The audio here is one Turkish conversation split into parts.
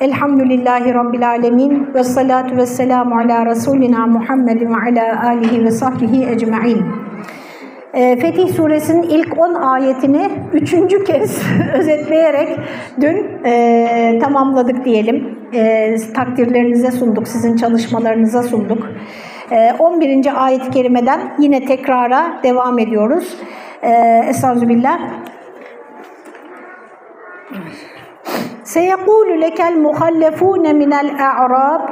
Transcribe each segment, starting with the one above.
Elhamdülillahi Rabbil Alemin ve salatu ve selamu ala Resulina Muhammedin ve ala alihi ve sahbihi ecma'in. Ee, Fetih Suresinin ilk 10 ayetini üçüncü kez özetleyerek dün e, tamamladık diyelim. E, takdirlerinize sunduk, sizin çalışmalarınıza sunduk. E, 11. ayet-i kerimeden yine tekrara devam ediyoruz. E, Estağfirullah. Seyekûlü lekel muhallefûne minel e'râb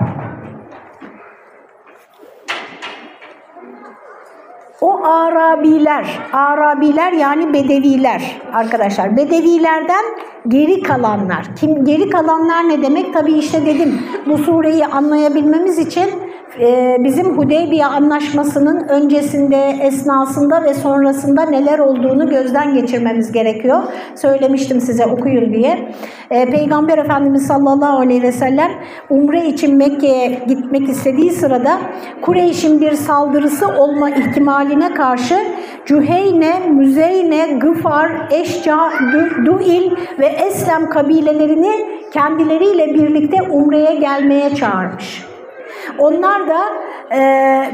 O Arabiler, Arabiler yani Bedeviler arkadaşlar. Bedevilerden geri kalanlar. Kim geri kalanlar ne demek? Tabii işte dedim bu sureyi anlayabilmemiz için e, bizim Hudeybiye anlaşmasının öncesinde, esnasında ve sonrasında neler olduğunu gözden geçirmemiz gerekiyor. Söylemiştim size okuyun diye. E, Peygamber Efendimiz sallallahu aleyhi ve sellem umre için Mekke'ye gitmek istediği sırada Kureyş'in bir saldırısı olma ihtimaline karşı Cüheyne, Müzeyne, Gıfar, Eşca, Duil ve Eslem kabilelerini kendileriyle birlikte umreye gelmeye çağırmış. Onlar da e,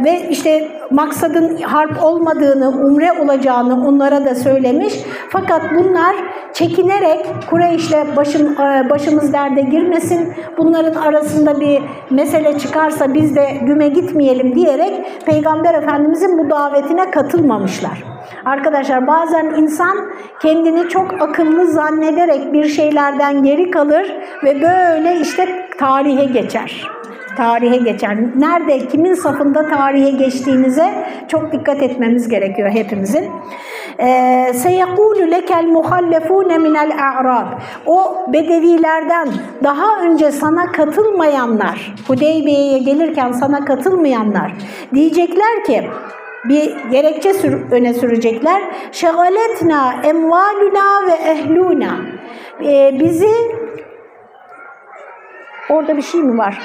ve işte maksadın harp olmadığını, umre olacağını onlara da söylemiş. Fakat bunlar çekinerek Kureyş'le başım, başımız derde girmesin, bunların arasında bir mesele çıkarsa biz de güme gitmeyelim diyerek Peygamber Efendimizin bu davetine katılmamışlar. Arkadaşlar bazen insan kendini çok akıllı zannederek bir şeylerden geri kalır ve böyle işte tarihe geçer tarihe geçen, nerede, kimin safında tarihe geçtiğimize çok dikkat etmemiz gerekiyor hepimizin. Ee, seyekûlü lekel muhallefûne minel a'rab. O bedevilerden daha önce sana katılmayanlar, Hudeybiye'ye gelirken sana katılmayanlar diyecekler ki, bir gerekçe sür, öne sürecekler. Şegaletna emvaluna ve ehluna. Ee, bizi orada bir şey mi var?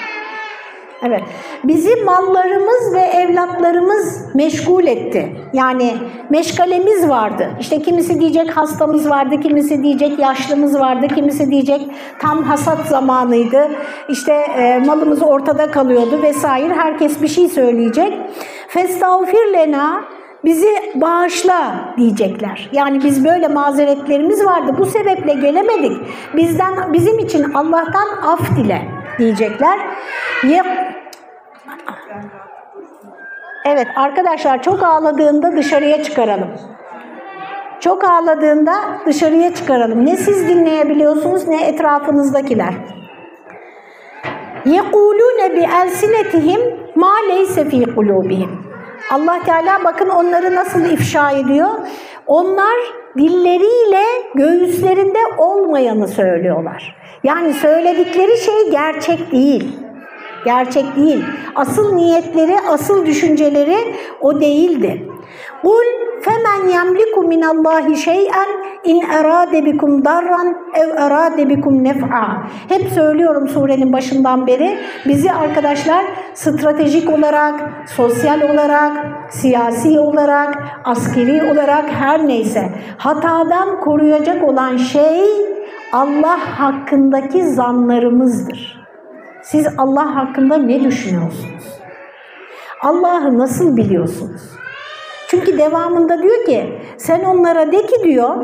Evet. Bizi mallarımız ve evlatlarımız meşgul etti. Yani meşgalemiz vardı. İşte kimisi diyecek hastamız vardı, kimisi diyecek yaşlımız vardı, kimisi diyecek tam hasat zamanıydı. İşte e, malımız ortada kalıyordu vesaire. Herkes bir şey söyleyecek. Festağfir lena bizi bağışla diyecekler. Yani biz böyle mazeretlerimiz vardı. Bu sebeple gelemedik. Bizden bizim için Allah'tan af dile diyecekler. Evet arkadaşlar çok ağladığında dışarıya çıkaralım. Çok ağladığında dışarıya çıkaralım. Ne siz dinleyebiliyorsunuz ne etrafınızdakiler. يَقُولُونَ بِأَلْسِنَتِهِمْ مَا لَيْسَ ف۪ي قُلُوبِهِمْ Allah Teala bakın onları nasıl ifşa ediyor. Onlar dilleriyle göğüslerinde olmayanı söylüyorlar. Yani söyledikleri şey gerçek değil. Gerçek değil. Asıl niyetleri, asıl düşünceleri o değildi. Kul femen yemliku minallahi şey'en in erade bikum darran ev erade bikum nef'a. Hep söylüyorum surenin başından beri. Bizi arkadaşlar stratejik olarak, sosyal olarak, siyasi olarak, askeri olarak her neyse hatadan koruyacak olan şey Allah hakkındaki zanlarımızdır. Siz Allah hakkında ne düşünüyorsunuz? Allah'ı nasıl biliyorsunuz? Çünkü devamında diyor ki sen onlara de ki diyor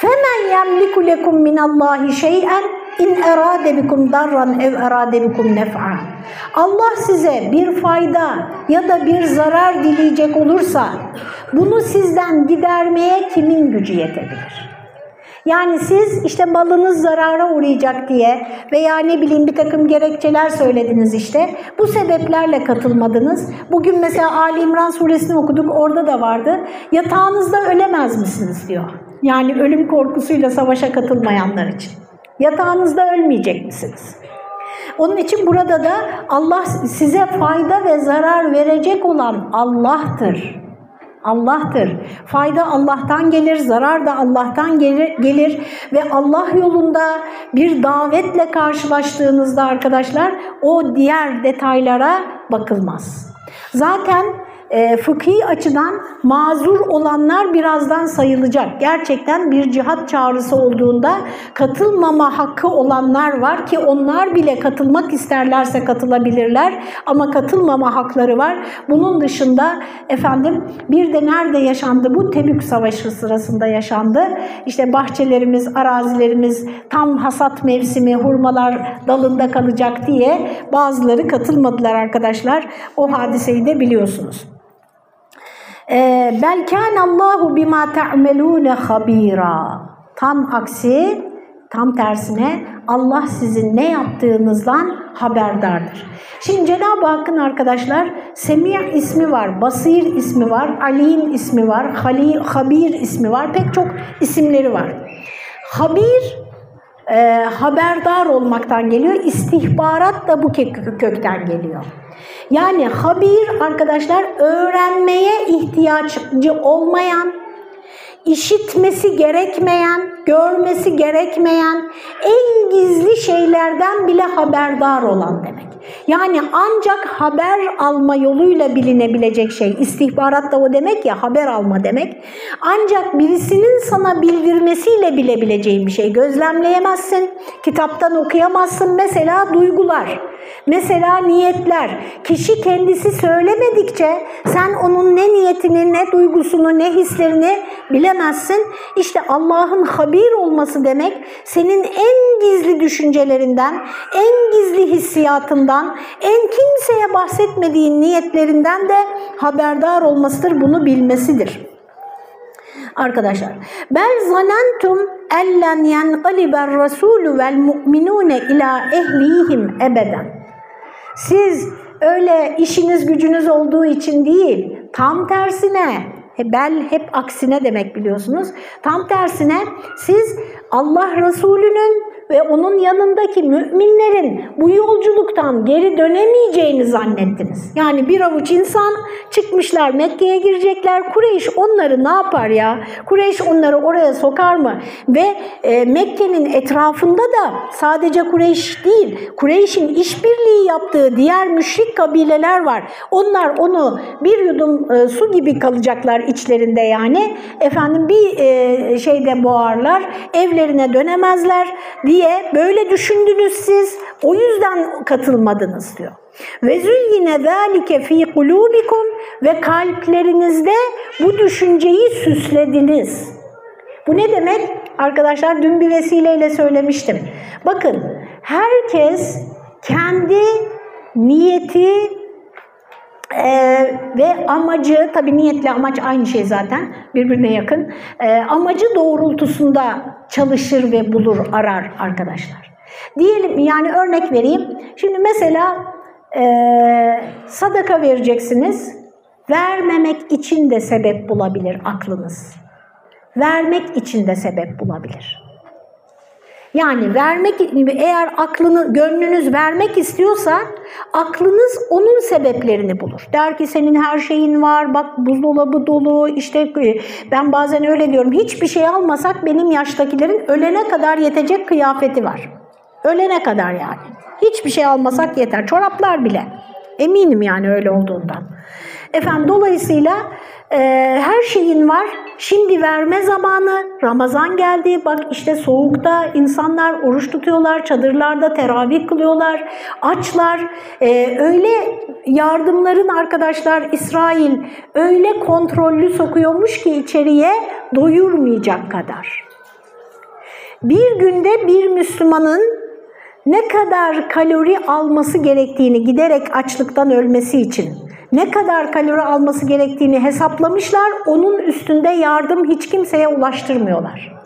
فَمَنْ يَمْلِكُ لَكُمْ مِنَ اللّٰهِ شَيْئًا in erade bikum darran ev erade bikum nef'a. Allah size bir fayda ya da bir zarar dileyecek olursa bunu sizden gidermeye kimin gücü yetebilir? Yani siz işte malınız zarara uğrayacak diye veya ne bileyim bir takım gerekçeler söylediniz işte. Bu sebeplerle katılmadınız. Bugün mesela Ali İmran suresini okuduk orada da vardı. Yatağınızda ölemez misiniz diyor. Yani ölüm korkusuyla savaşa katılmayanlar için. Yatağınızda ölmeyecek misiniz? Onun için burada da Allah size fayda ve zarar verecek olan Allah'tır. Allah'tır. Fayda Allah'tan gelir, zarar da Allah'tan gelir, ve Allah yolunda bir davetle karşılaştığınızda arkadaşlar o diğer detaylara bakılmaz. Zaten e, fıkhi açıdan mazur olanlar birazdan sayılacak. Gerçekten bir cihat çağrısı olduğunda katılmama hakkı olanlar var ki onlar bile katılmak isterlerse katılabilirler ama katılmama hakları var. Bunun dışında efendim bir de nerede yaşandı bu? Tebük Savaşı sırasında yaşandı. İşte bahçelerimiz, arazilerimiz tam hasat mevsimi, hurmalar dalında kalacak diye bazıları katılmadılar arkadaşlar. O hadiseyi de biliyorsunuz. Ee, bel Allahu bima ta'melune habira. Tam aksi, tam tersine Allah sizin ne yaptığınızdan haberdardır. Şimdi Cenab-ı Hakk'ın arkadaşlar Semih ismi var, Basir ismi var, Alim ismi var, Halil, Habir ismi var. Pek çok isimleri var. Habir e, haberdar olmaktan geliyor. İstihbarat da bu kökten geliyor. Yani habir arkadaşlar öğrenmeye ihtiyacı olmayan, işitmesi gerekmeyen, görmesi gerekmeyen en gizli şeylerden bile haberdar olan demek. Yani ancak haber alma yoluyla bilinebilecek şey. İstihbarat da o demek ya haber alma demek. Ancak birisinin sana bildirmesiyle bilebileceğin bir şey. Gözlemleyemezsin, kitaptan okuyamazsın. Mesela duygular. Mesela niyetler. Kişi kendisi söylemedikçe sen onun ne niyetini, ne duygusunu, ne hislerini bilemezsin. İşte Allah'ın habir olması demek senin en gizli düşüncelerinden, en gizli hissiyatından, en kimseye bahsetmediğin niyetlerinden de haberdar olmasıdır, bunu bilmesidir. Arkadaşlar, bel zanentum ellen yenqaliber rasulü vel mu'minune ila ehlihim ebeden. Siz öyle işiniz gücünüz olduğu için değil, tam tersine, bel hep aksine demek biliyorsunuz. Tam tersine siz Allah Resulü'nün ve onun yanındaki müminlerin bu yolculuktan geri dönemeyeceğini zannettiniz. Yani bir avuç insan çıkmışlar Mekke'ye girecekler. Kureyş onları ne yapar ya? Kureyş onları oraya sokar mı? Ve e, Mekke'nin etrafında da sadece Kureyş değil, Kureyş'in işbirliği yaptığı diğer müşrik kabileler var. Onlar onu bir yudum e, su gibi kalacaklar içlerinde yani. Efendim bir e, şeyde boğarlar, evlerine dönemezler diye böyle düşündünüz siz. O yüzden katılmadınız diyor. Ve züyyine zâlike fî kulûbikum ve kalplerinizde bu düşünceyi süslediniz. Bu ne demek? Arkadaşlar dün bir vesileyle söylemiştim. Bakın herkes kendi niyeti ee, ve amacı, tabi niyetle amaç aynı şey zaten, birbirine yakın. Ee, amacı doğrultusunda çalışır ve bulur, arar arkadaşlar. Diyelim yani örnek vereyim. Şimdi mesela e, sadaka vereceksiniz. Vermemek için de sebep bulabilir aklınız. Vermek için de sebep bulabilir. Yani vermek eğer aklını, gönlünüz vermek istiyorsa aklınız onun sebeplerini bulur. Der ki senin her şeyin var, bak buzdolabı dolu, işte e, ben bazen öyle diyorum. Hiçbir şey almasak benim yaştakilerin ölene kadar yetecek kıyafeti var. Ölene kadar yani. Hiçbir şey almasak yeter. Çoraplar bile. Eminim yani öyle olduğundan. Efendim dolayısıyla e, her şeyin var. Şimdi verme zamanı. Ramazan geldi. Bak işte soğukta insanlar oruç tutuyorlar. Çadırlarda teravih kılıyorlar. Açlar. E, öyle yardımların arkadaşlar İsrail öyle kontrollü sokuyormuş ki içeriye doyurmayacak kadar. Bir günde bir Müslümanın ne kadar kalori alması gerektiğini giderek açlıktan ölmesi için ne kadar kalori alması gerektiğini hesaplamışlar. Onun üstünde yardım hiç kimseye ulaştırmıyorlar.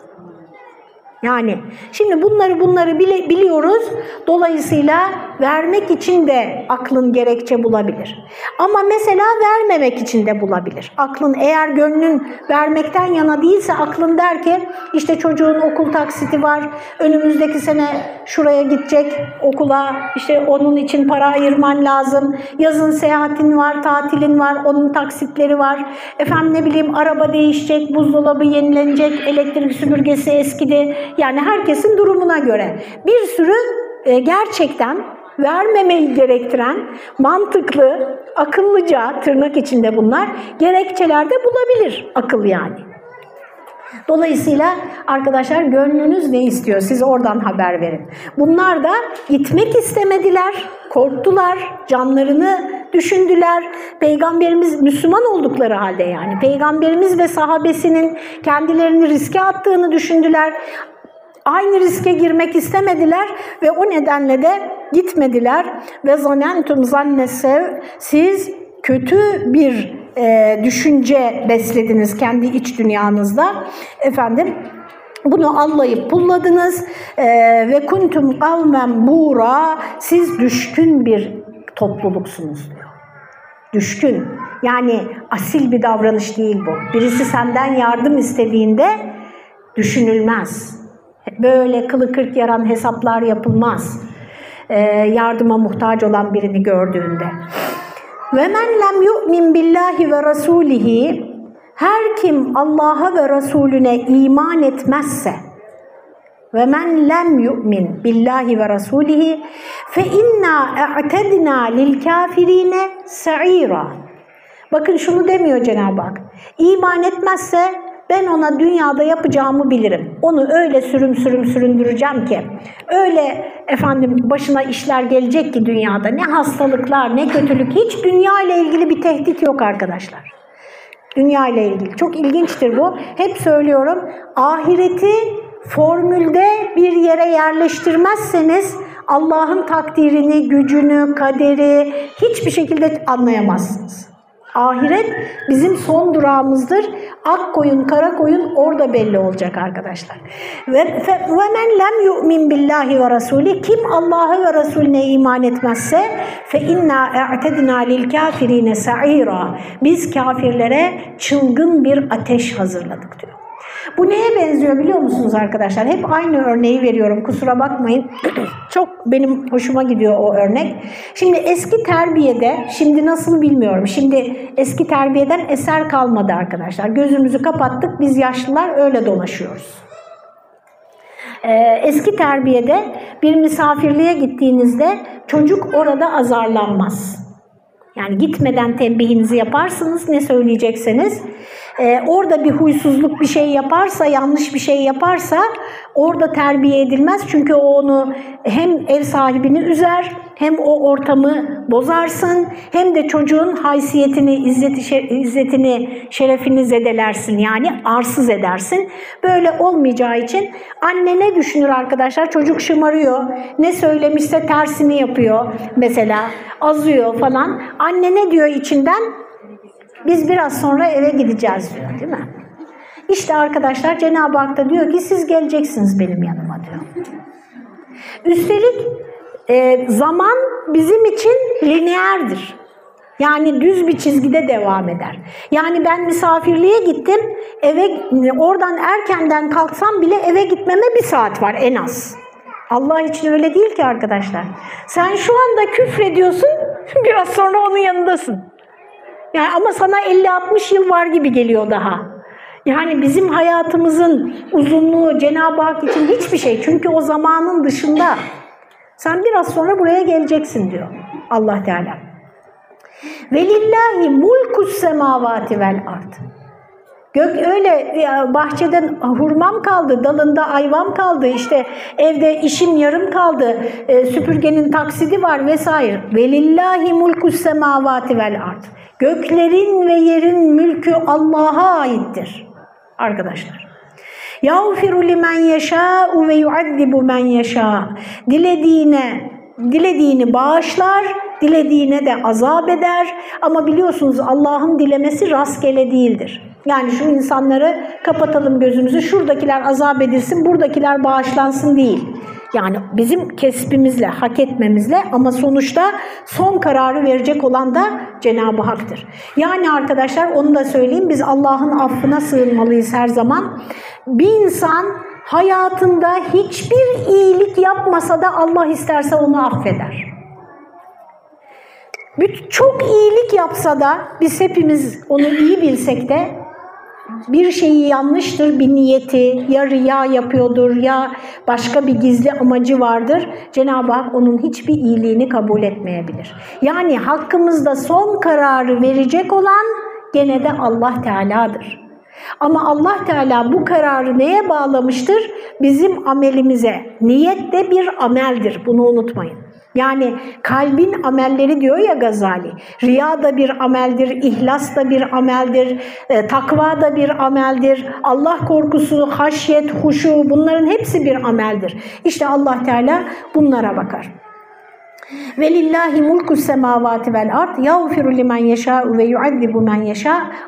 Yani şimdi bunları bunları bile, biliyoruz. Dolayısıyla vermek için de aklın gerekçe bulabilir. Ama mesela vermemek için de bulabilir. Aklın eğer gönlün vermekten yana değilse aklın der ki işte çocuğun okul taksiti var. Önümüzdeki sene şuraya gidecek okula. işte onun için para ayırman lazım. Yazın seyahatin var, tatilin var, onun taksitleri var. Efendim ne bileyim araba değişecek, buzdolabı yenilenecek, elektrik süpürgesi eskidi yani herkesin durumuna göre bir sürü e, gerçekten vermemeyi gerektiren mantıklı, akıllıca tırnak içinde bunlar gerekçelerde bulabilir akıl yani. Dolayısıyla arkadaşlar gönlünüz ne istiyor? Siz oradan haber verin. Bunlar da gitmek istemediler, korktular, canlarını düşündüler. Peygamberimiz Müslüman oldukları halde yani. Peygamberimiz ve sahabesinin kendilerini riske attığını düşündüler. Aynı riske girmek istemediler ve o nedenle de gitmediler. Ve zanentum zannesev siz kötü bir e, düşünce beslediniz kendi iç dünyanızda. Efendim bunu allayıp pulladınız e, ve kuntum kavmen bura siz düşkün bir topluluksunuz diyor. Düşkün. Yani asil bir davranış değil bu. Birisi senden yardım istediğinde düşünülmez. Böyle kılı kırk yaran hesaplar yapılmaz. E, yardıma muhtaç olan birini gördüğünde. Ve men lem yu'min billahi ve rasulihi her kim Allah'a ve Resulüne iman etmezse ve men lem yu'min billahi ve rasulihi fe inna a'tedna lil kafirine sa'ira. Bakın şunu demiyor Cenab-ı Hak. İman etmezse ben ona dünyada yapacağımı bilirim. Onu öyle sürüm sürüm süründüreceğim ki, öyle efendim başına işler gelecek ki dünyada. Ne hastalıklar, ne kötülük, hiç dünya ile ilgili bir tehdit yok arkadaşlar. Dünya ile ilgili. Çok ilginçtir bu. Hep söylüyorum, ahireti formülde bir yere yerleştirmezseniz Allah'ın takdirini, gücünü, kaderi hiçbir şekilde anlayamazsınız. Ahiret bizim son durağımızdır. Ak koyun, kara koyun orada belli olacak arkadaşlar. Ve men lem yu'min billahi ve rasuli kim Allah'a ve Resulüne iman etmezse fe inna a'tedna lil kafirine sa'ira. Biz kafirlere çılgın bir ateş hazırladık diyor. Bu neye benziyor biliyor musunuz arkadaşlar? Hep aynı örneği veriyorum kusura bakmayın. Çok benim hoşuma gidiyor o örnek. Şimdi eski terbiyede, şimdi nasıl bilmiyorum. Şimdi eski terbiyeden eser kalmadı arkadaşlar. Gözümüzü kapattık biz yaşlılar öyle dolaşıyoruz. Ee, eski terbiyede bir misafirliğe gittiğinizde çocuk orada azarlanmaz. Yani gitmeden tembihinizi yaparsınız ne söyleyecekseniz e, orada bir huysuzluk bir şey yaparsa, yanlış bir şey yaparsa orada terbiye edilmez. Çünkü o onu hem ev sahibini üzer, hem o ortamı bozarsın, hem de çocuğun haysiyetini, izzeti, izzetini, şerefini zedelersin. Yani arsız edersin. Böyle olmayacağı için anne ne düşünür arkadaşlar? Çocuk şımarıyor, ne söylemişse tersini yapıyor mesela, azıyor falan. Anne ne diyor içinden? Biz biraz sonra eve gideceğiz diyor değil mi? İşte arkadaşlar Cenab-ı Hak da diyor ki siz geleceksiniz benim yanıma diyor. Üstelik e, zaman bizim için lineerdir. Yani düz bir çizgide devam eder. Yani ben misafirliğe gittim, eve oradan erkenden kalksam bile eve gitmeme bir saat var en az. Allah için öyle değil ki arkadaşlar. Sen şu anda küfrediyorsun, biraz sonra onun yanındasın. Yani ama sana 50-60 yıl var gibi geliyor daha. Yani bizim hayatımızın uzunluğu Cenab-ı Hak için hiçbir şey. Çünkü o zamanın dışında. Sen biraz sonra buraya geleceksin diyor Allah Teala. Velillahi mulkus semavati vel ard. Gök öyle bahçeden hurmam kaldı, dalında ayvam kaldı, işte evde işim yarım kaldı, e, süpürgenin taksidi var vesaire. Velillahi mulkus semavati vel ard. Göklerin ve yerin mülkü Allah'a aittir arkadaşlar. Yağfiru limen yeşâ'u ve yuazzibu men yeşâ. Dilediğine, dilediğini bağışlar, dilediğine de azap eder. Ama biliyorsunuz Allah'ın dilemesi rastgele değildir. Yani şu insanları kapatalım gözümüzü, şuradakiler azap edilsin, buradakiler bağışlansın değil. Yani bizim kesbimizle, hak etmemizle ama sonuçta son kararı verecek olan da Cenab-ı Hak'tır. Yani arkadaşlar onu da söyleyeyim, biz Allah'ın affına sığınmalıyız her zaman. Bir insan hayatında hiçbir iyilik yapmasa da Allah isterse onu affeder. Çok iyilik yapsa da biz hepimiz onu iyi bilsek de bir şeyi yanlıştır, bir niyeti, ya riya yapıyordur ya başka bir gizli amacı vardır. Cenab-ı Hak onun hiçbir iyiliğini kabul etmeyebilir. Yani hakkımızda son kararı verecek olan gene de Allah Teala'dır. Ama Allah Teala bu kararı neye bağlamıştır? Bizim amelimize. Niyet de bir ameldir. Bunu unutmayın. Yani kalbin amelleri diyor ya Gazali. Riya da bir ameldir, ihlas da bir ameldir, e, takva da bir ameldir. Allah korkusu, haşyet, huşu bunların hepsi bir ameldir. İşte Allah Teala bunlara bakar. Velillahi mulku semavati vel ard yağfiru limen yeşâ ve yuazzibu men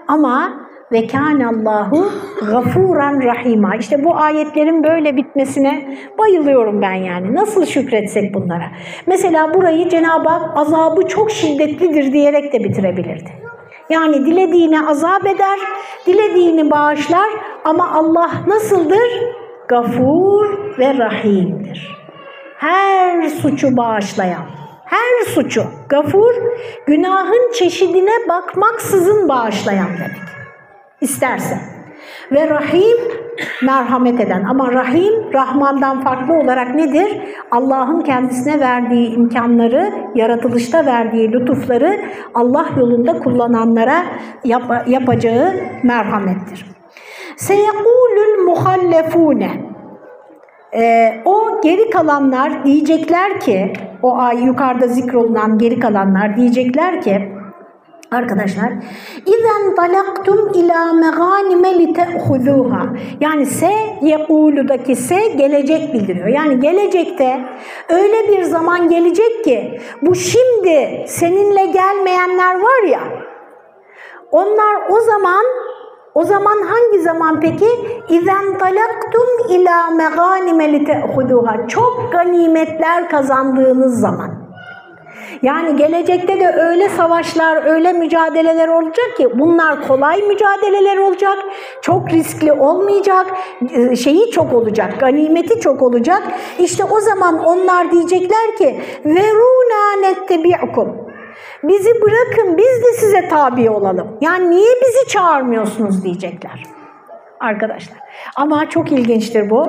ama ve kânallahu gafuran rahima. İşte bu ayetlerin böyle bitmesine bayılıyorum ben yani. Nasıl şükretsek bunlara? Mesela burayı Cenab-ı Hak azabı çok şiddetlidir diyerek de bitirebilirdi. Yani dilediğine azap eder, dilediğini bağışlar ama Allah nasıldır? Gafur ve rahimdir. Her suçu bağışlayan, her suçu, gafur, günahın çeşidine bakmaksızın bağışlayan demek isterse. Ve Rahim merhamet eden ama Rahim Rahman'dan farklı olarak nedir? Allah'ın kendisine verdiği imkanları, yaratılışta verdiği lütufları Allah yolunda kullananlara yap yapacağı merhamettir. Seyekulul muhallefune ee, o geri kalanlar diyecekler ki, o ay yukarıda zikrolunan geri kalanlar diyecekler ki, Arkadaşlar, İzen dalaktum ila meganime lite'huzuha. Yani se yekuludaki se gelecek bildiriyor. Yani gelecekte öyle bir zaman gelecek ki bu şimdi seninle gelmeyenler var ya onlar o zaman o zaman hangi zaman peki? İzen talaktum ila meganime lite'huzuha. Çok ganimetler kazandığınız zaman. Yani gelecekte de öyle savaşlar, öyle mücadeleler olacak ki bunlar kolay mücadeleler olacak, çok riskli olmayacak, e, şeyi çok olacak, ganimeti çok olacak. İşte o zaman onlar diyecekler ki veruna nettebi'kum. Bizi bırakın biz de size tabi olalım. Yani niye bizi çağırmıyorsunuz diyecekler arkadaşlar. Ama çok ilginçtir bu.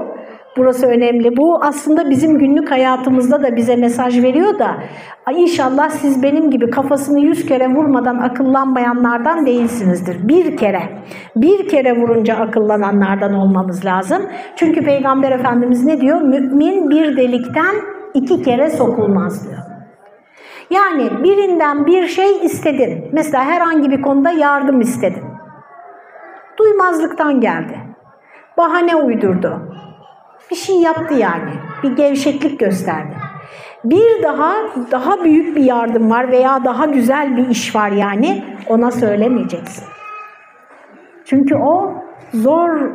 Burası önemli. Bu aslında bizim günlük hayatımızda da bize mesaj veriyor da inşallah siz benim gibi kafasını yüz kere vurmadan akıllanmayanlardan değilsinizdir. Bir kere, bir kere vurunca akıllananlardan olmamız lazım. Çünkü Peygamber Efendimiz ne diyor? Mümin bir delikten iki kere sokulmaz diyor. Yani birinden bir şey istedin. Mesela herhangi bir konuda yardım istedin. Duymazlıktan geldi. Bahane uydurdu bir şey yaptı yani. Bir gevşeklik gösterdi. Bir daha daha büyük bir yardım var veya daha güzel bir iş var yani ona söylemeyeceksin. Çünkü o zor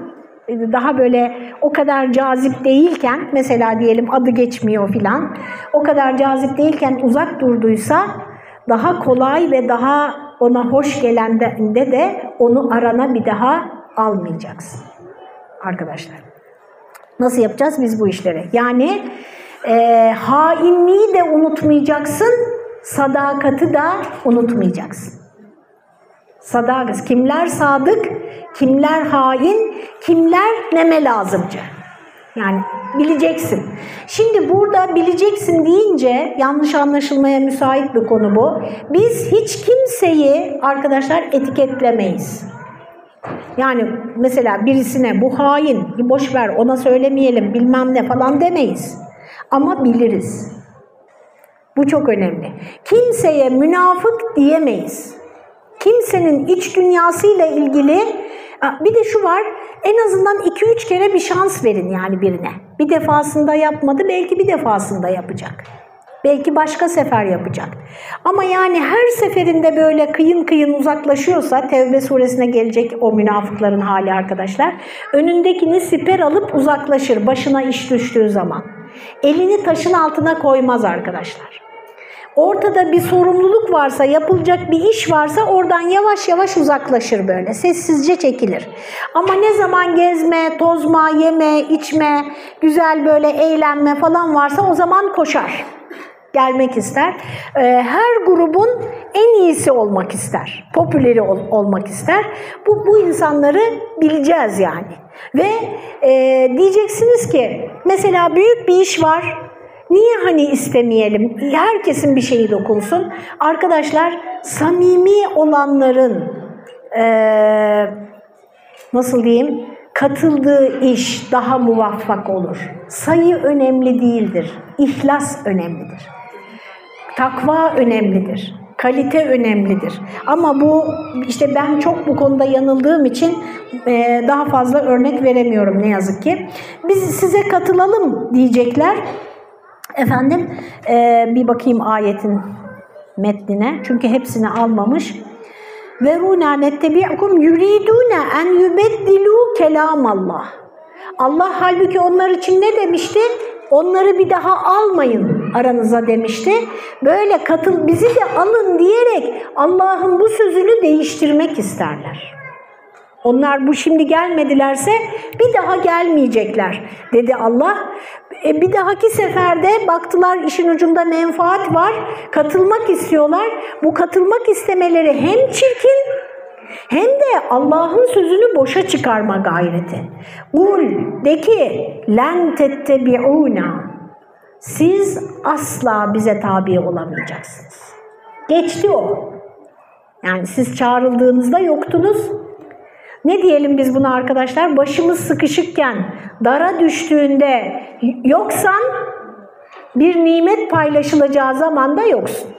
daha böyle o kadar cazip değilken mesela diyelim adı geçmiyor filan o kadar cazip değilken uzak durduysa daha kolay ve daha ona hoş gelen de, de onu arana bir daha almayacaksın arkadaşlar. Nasıl yapacağız biz bu işleri? Yani e, hainliği de unutmayacaksın, sadakati da unutmayacaksın. Sadakat. Kimler sadık, kimler hain, kimler neme lazımcı. Yani bileceksin. Şimdi burada bileceksin deyince yanlış anlaşılmaya müsait bir konu bu. Biz hiç kimseyi arkadaşlar etiketlemeyiz. Yani mesela birisine bu hain, boş ver ona söylemeyelim bilmem ne falan demeyiz. Ama biliriz. Bu çok önemli. Kimseye münafık diyemeyiz. Kimsenin iç dünyasıyla ilgili bir de şu var en azından 2-3 kere bir şans verin yani birine. Bir defasında yapmadı belki bir defasında yapacak. Belki başka sefer yapacak. Ama yani her seferinde böyle kıyın kıyın uzaklaşıyorsa Tevbe suresine gelecek o münafıkların hali arkadaşlar. Önündekini siper alıp uzaklaşır başına iş düştüğü zaman. Elini taşın altına koymaz arkadaşlar. Ortada bir sorumluluk varsa, yapılacak bir iş varsa oradan yavaş yavaş uzaklaşır böyle. Sessizce çekilir. Ama ne zaman gezme, tozma, yeme, içme, güzel böyle eğlenme falan varsa o zaman koşar. Gelmek ister. Ee, her grubun en iyisi olmak ister. Popüleri ol, olmak ister. Bu, bu insanları bileceğiz yani. Ve e, diyeceksiniz ki mesela büyük bir iş var. Niye hani istemeyelim? Herkesin bir şeyi dokunsun. Arkadaşlar samimi olanların e, nasıl diyeyim katıldığı iş daha muvaffak olur. Sayı önemli değildir. İhlas önemlidir. Takva önemlidir. Kalite önemlidir. Ama bu işte ben çok bu konuda yanıldığım için e, daha fazla örnek veremiyorum ne yazık ki. Biz size katılalım diyecekler. Efendim e, bir bakayım ayetin metnine. Çünkü hepsini almamış. Veruna nettebi'kum yuriduna en yubeddilu kelam Allah. Allah halbuki onlar için ne demişti? Onları bir daha almayın aranıza demişti. Böyle katıl bizi de alın diyerek Allah'ın bu sözünü değiştirmek isterler. Onlar bu şimdi gelmedilerse bir daha gelmeyecekler dedi Allah. E, bir dahaki seferde baktılar işin ucunda menfaat var, katılmak istiyorlar. Bu katılmak istemeleri hem çirkin hem de Allah'ın sözünü boşa çıkarma gayreti. Kul de ki len tettebi'una siz asla bize tabi olamayacaksınız. Geçti o. Yani siz çağrıldığınızda yoktunuz. Ne diyelim biz buna arkadaşlar? Başımız sıkışıkken, dara düştüğünde yoksan bir nimet paylaşılacağı zaman da yoksun.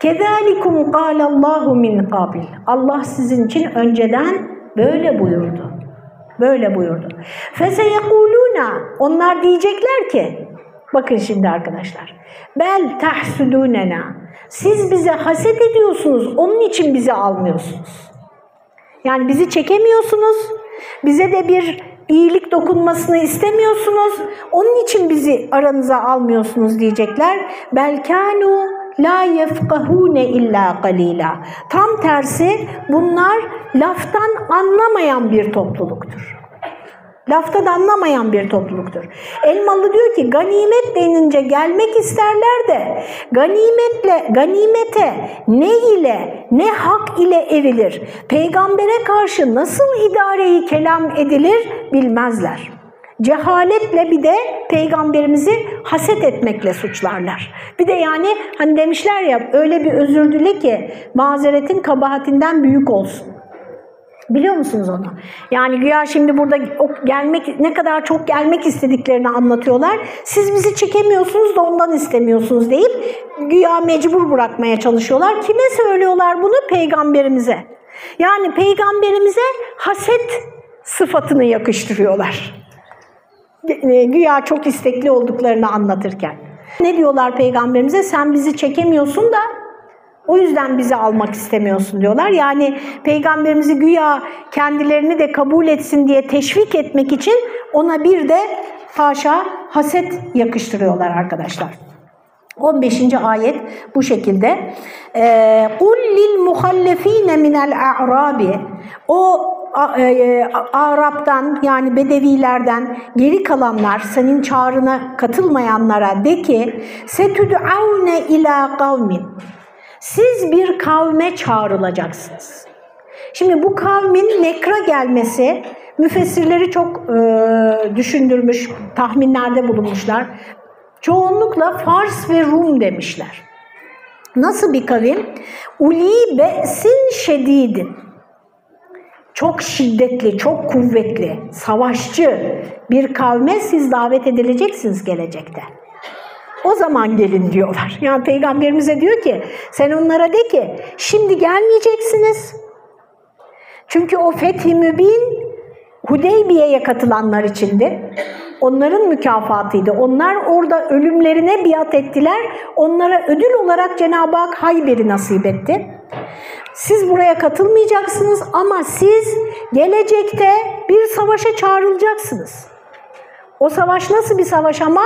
Kedalikum Allahu min kabil. Allah sizin için önceden böyle buyurdu. Böyle buyurdu. Feseyekuluna onlar diyecekler ki bakın şimdi arkadaşlar. Bel tahsudunena. Siz bize haset ediyorsunuz. Onun için bizi almıyorsunuz. Yani bizi çekemiyorsunuz. Bize de bir iyilik dokunmasını istemiyorsunuz. Onun için bizi aranıza almıyorsunuz diyecekler. Belkanu la yefkahune illa qalila. Tam tersi bunlar laftan anlamayan bir topluluktur. Laftan anlamayan bir topluluktur. Elmalı diyor ki ganimet denince gelmek isterler de ganimetle ganimete ne ile ne hak ile erilir. Peygambere karşı nasıl idareyi kelam edilir bilmezler. Cehaletle bir de peygamberimizi haset etmekle suçlarlar. Bir de yani hani demişler ya öyle bir özür dile ki mazeretin kabahatinden büyük olsun. Biliyor musunuz onu? Yani güya şimdi burada gelmek ne kadar çok gelmek istediklerini anlatıyorlar. Siz bizi çekemiyorsunuz da ondan istemiyorsunuz deyip güya mecbur bırakmaya çalışıyorlar. Kime söylüyorlar bunu? Peygamberimize. Yani peygamberimize haset sıfatını yakıştırıyorlar. Güya çok istekli olduklarını anlatırken. Ne diyorlar peygamberimize? Sen bizi çekemiyorsun da o yüzden bizi almak istemiyorsun diyorlar. Yani peygamberimizi güya kendilerini de kabul etsin diye teşvik etmek için ona bir de haşa haset yakıştırıyorlar arkadaşlar. 15. ayet bu şekilde. قُلْ لِلْمُخَلَّف۪ينَ مِنَ الْاَعْرَابِ O Arap'tan yani Bedevilerden geri kalanlar, senin çağrına katılmayanlara de ki setud'avne ila kavmin siz bir kavme çağrılacaksınız. Şimdi bu kavmin nekra gelmesi müfessirleri çok e, düşündürmüş, tahminlerde bulunmuşlar. Çoğunlukla Fars ve Rum demişler. Nasıl bir kavim? Uli be'sin şedidin. Çok şiddetli, çok kuvvetli, savaşçı bir kavme siz davet edileceksiniz gelecekte. O zaman gelin diyorlar. Yani peygamberimize diyor ki sen onlara de ki şimdi gelmeyeceksiniz. Çünkü o fethi mübin Hudeybiye'ye katılanlar içindi. Onların mükafatıydı. Onlar orada ölümlerine biat ettiler. Onlara ödül olarak Cenab-ı Hak Hayber'i nasip etti. Siz buraya katılmayacaksınız ama siz gelecekte bir savaşa çağrılacaksınız. O savaş nasıl bir savaş ama?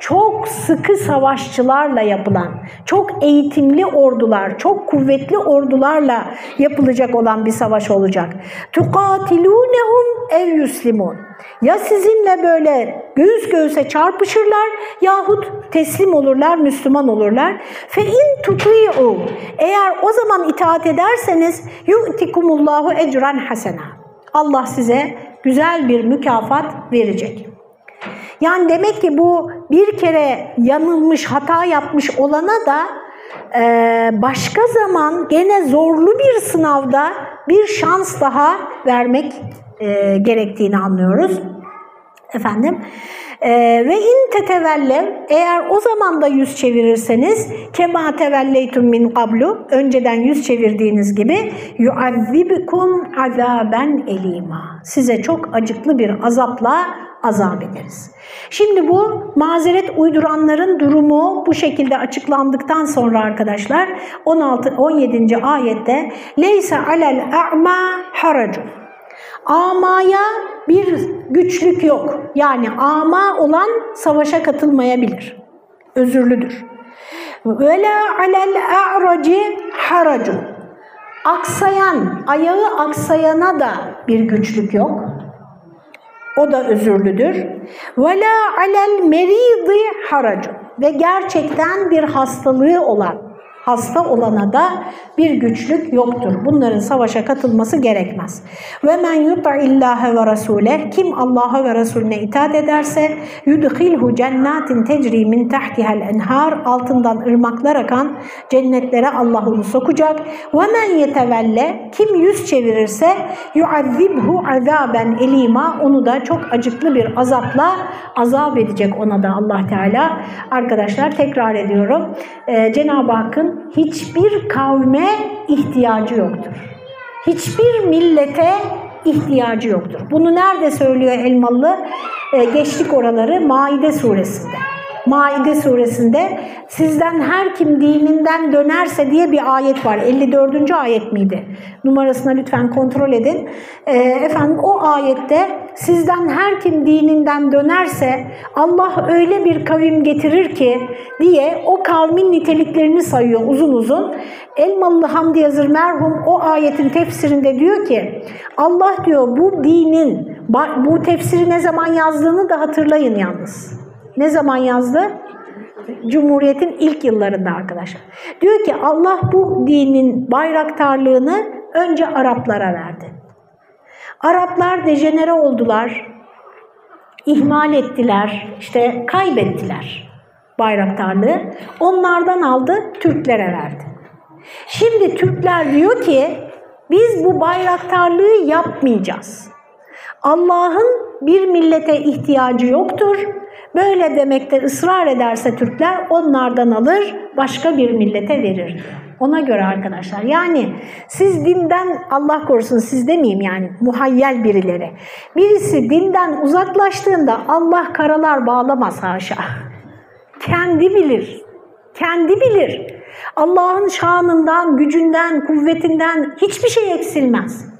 çok sıkı savaşçılarla yapılan, çok eğitimli ordular, çok kuvvetli ordularla yapılacak olan bir savaş olacak. Tukatilunhum ev yuslimun. Ya sizinle böyle göğüs göğüse çarpışırlar yahut teslim olurlar, Müslüman olurlar. Fe in tuti'u. Eğer o zaman itaat ederseniz yu'tikumullahu ecran hasena. Allah size güzel bir mükafat verecek. Yani demek ki bu bir kere yanılmış, hata yapmış olana da e, başka zaman gene zorlu bir sınavda bir şans daha vermek e, gerektiğini anlıyoruz. Efendim e, ve in tetevelle eğer o zaman da yüz çevirirseniz kema tevelleytum min qablu önceden yüz çevirdiğiniz gibi yuazzibukum azaben elima size çok acıklı bir azapla azap ederiz. Şimdi bu mazeret uyduranların durumu bu şekilde açıklandıktan sonra arkadaşlar 16 17. ayette leysa alel a'ma haracun Amaya bir güçlük yok. Yani ama olan savaşa katılmayabilir. Özürlüdür. Ve la alel a'raci haracu. Aksayan, ayağı aksayana da bir güçlük yok. O da özürlüdür. Ve la alel meridi haracu. Ve gerçekten bir hastalığı olan, hasta olana da bir güçlük yoktur. Bunların savaşa katılması gerekmez. Ve men yuta illaha ve rasule kim Allah'a ve Resulüne itaat ederse yudkhilhu cennetin tecri min tahtiha'l enhar altından ırmaklar akan cennetlere Allah onu sokacak. Ve men yetevelle kim yüz çevirirse yuazzibhu azaben elima onu da çok acıklı bir azapla azap edecek ona da Allah Teala. Arkadaşlar tekrar ediyorum. Ee, Cenab-ı Hakk'ın hiçbir kavme ihtiyacı yoktur. Hiçbir millete ihtiyacı yoktur. Bunu nerede söylüyor Elmalı? Ee, geçtik oraları Maide suresinde. Maide suresinde sizden her kim dininden dönerse diye bir ayet var. 54. ayet miydi? Numarasına lütfen kontrol edin. E, efendim o ayette sizden her kim dininden dönerse Allah öyle bir kavim getirir ki diye o kavmin niteliklerini sayıyor uzun uzun. Elmalı Hamdi Yazır merhum o ayetin tefsirinde diyor ki Allah diyor bu dinin bu tefsiri ne zaman yazdığını da hatırlayın yalnız. Ne zaman yazdı? Cumhuriyet'in ilk yıllarında arkadaşlar. Diyor ki Allah bu dinin bayraktarlığını önce Araplara verdi. Araplar dejenere oldular, ihmal ettiler, işte kaybettiler bayraktarlığı. Onlardan aldı, Türklere verdi. Şimdi Türkler diyor ki biz bu bayraktarlığı yapmayacağız. Allah'ın bir millete ihtiyacı yoktur. Böyle demekte ısrar ederse Türkler onlardan alır, başka bir millete verir. Ona göre arkadaşlar yani siz dinden Allah korusun siz demeyeyim yani muhayyel birileri. Birisi dinden uzaklaştığında Allah karalar bağlamaz haşa. Kendi bilir. Kendi bilir. Allah'ın şanından, gücünden, kuvvetinden hiçbir şey eksilmez.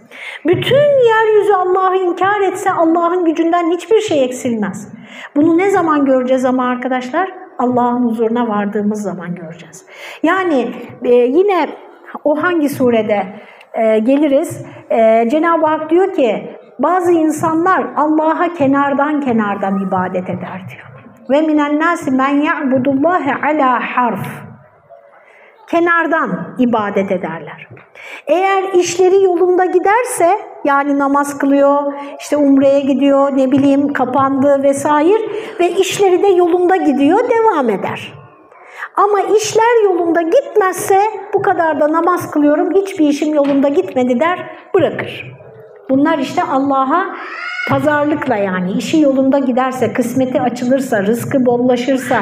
Bütün yeryüzü Allah'ı inkar etse Allah'ın gücünden hiçbir şey eksilmez. Bunu ne zaman göreceğiz ama arkadaşlar? Allah'ın huzuruna vardığımız zaman göreceğiz. Yani e, yine o hangi surede e, geliriz? E, Cenab-ı Hak diyor ki bazı insanlar Allah'a kenardan kenardan ibadet eder diyor. Ve minen nasi men ya'budullahi ala harf kenardan ibadet ederler. Eğer işleri yolunda giderse yani namaz kılıyor, işte umreye gidiyor, ne bileyim kapandı vesaire ve işleri de yolunda gidiyor, devam eder. Ama işler yolunda gitmezse bu kadar da namaz kılıyorum, hiçbir işim yolunda gitmedi der, bırakır. Bunlar işte Allah'a pazarlıkla yani işi yolunda giderse, kısmeti açılırsa, rızkı bollaşırsa,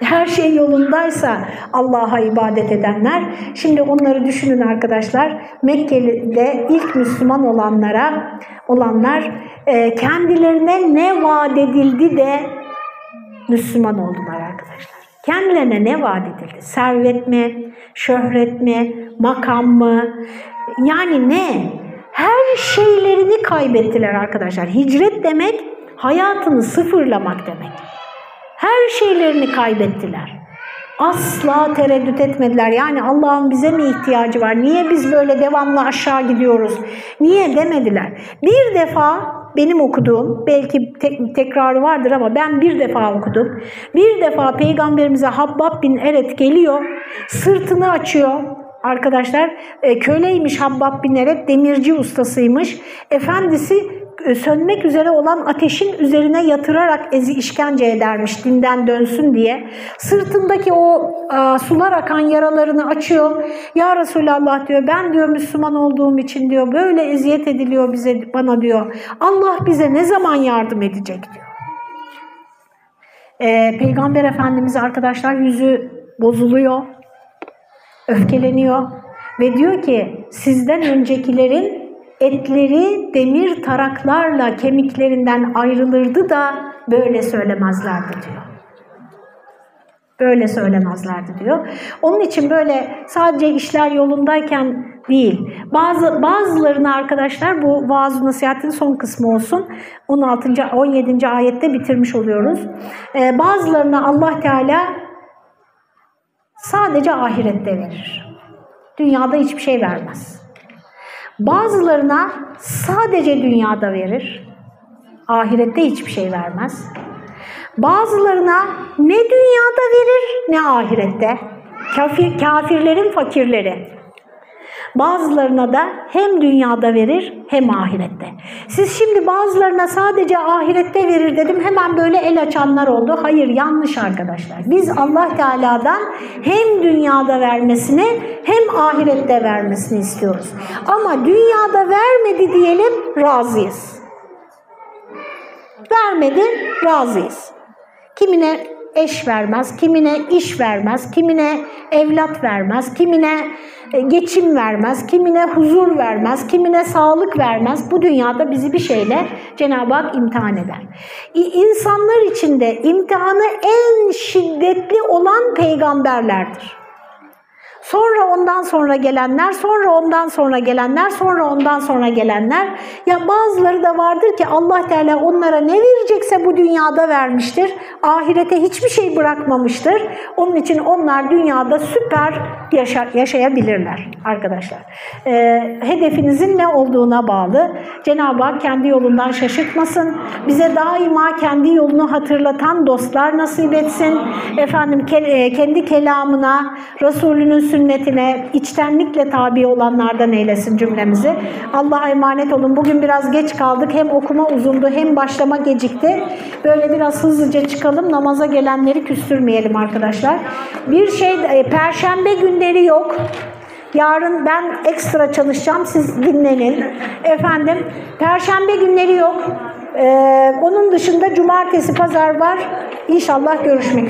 her şey yolundaysa Allah'a ibadet edenler. Şimdi onları düşünün arkadaşlar. Mekke'de ilk Müslüman olanlara olanlar e, kendilerine ne vaat edildi de Müslüman oldular arkadaşlar. Kendilerine ne vaat edildi? Servet mi? Şöhret mi? Makam mı? Yani ne? Her şeylerini kaybettiler arkadaşlar. Hicret demek hayatını sıfırlamak demek. Her şeylerini kaybettiler. Asla tereddüt etmediler. Yani Allah'ın bize mi ihtiyacı var? Niye biz böyle devamlı aşağı gidiyoruz? Niye demediler. Bir defa benim okuduğum, belki tek, tekrarı vardır ama ben bir defa okudum. Bir defa Peygamberimize Habbab bin Eret geliyor, sırtını açıyor. Arkadaşlar e, köleymiş Habbab bin Eret, demirci ustasıymış. Efendisi e, sönmek üzere olan ateşin üzerine yatırarak ezi işkence edermiş dinden dönsün diye. Sırtındaki o a, sular akan yaralarını açıyor. Ya Resulallah diyor ben diyor Müslüman olduğum için diyor böyle eziyet ediliyor bize bana diyor. Allah bize ne zaman yardım edecek diyor. E, Peygamber Efendimiz arkadaşlar yüzü bozuluyor, öfkeleniyor ve diyor ki sizden öncekilerin etleri demir taraklarla kemiklerinden ayrılırdı da böyle söylemezlerdi diyor. Böyle söylemezlerdi diyor. Onun için böyle sadece işler yolundayken değil. Bazı bazılarını arkadaşlar bu vaaz nasihatin son kısmı olsun. 16. 17. ayette bitirmiş oluyoruz. Ee, bazılarına Allah Teala sadece ahirette verir. Dünyada hiçbir şey vermez. Bazılarına sadece dünyada verir, ahirette hiçbir şey vermez. Bazılarına ne dünyada verir ne ahirette. Kafir, kafirlerin fakirleri. Bazılarına da hem dünyada verir hem ahirette. Siz şimdi bazılarına sadece ahirette verir dedim hemen böyle el açanlar oldu. Hayır yanlış arkadaşlar. Biz Allah Teala'dan hem dünyada vermesini hem ahirette vermesini istiyoruz. Ama dünyada vermedi diyelim razıyız. Vermedi razıyız. Kimine eş vermez, kimine iş vermez, kimine evlat vermez, kimine geçim vermez, kimine huzur vermez, kimine sağlık vermez. Bu dünyada bizi bir şeyle Cenab-ı Hak imtihan eder. İnsanlar içinde imtihanı en şiddetli olan peygamberlerdir. Sonra ondan sonra gelenler, sonra ondan sonra gelenler, sonra ondan sonra gelenler. Ya bazıları da vardır ki Allah Teala onlara ne verecekse bu dünyada vermiştir. Ahirete hiçbir şey bırakmamıştır. Onun için onlar dünyada süper yaşa yaşayabilirler arkadaşlar. Ee, hedefinizin ne olduğuna bağlı. Cenab-ı Hak kendi yolundan şaşırtmasın. Bize daima kendi yolunu hatırlatan dostlar nasip etsin. Efendim kendi kelamına, Resulünün sünnetine içtenlikle tabi olanlardan eylesin cümlemizi. Allah'a emanet olun. Bugün biraz geç kaldık. Hem okuma uzundu hem başlama gecikti. Böyle biraz hızlıca çıkalım. Namaza gelenleri küstürmeyelim arkadaşlar. Bir şey, perşembe günleri yok. Yarın ben ekstra çalışacağım. Siz dinlenin. Efendim, perşembe günleri yok. Ee, onun dışında cumartesi, pazar var. İnşallah görüşmek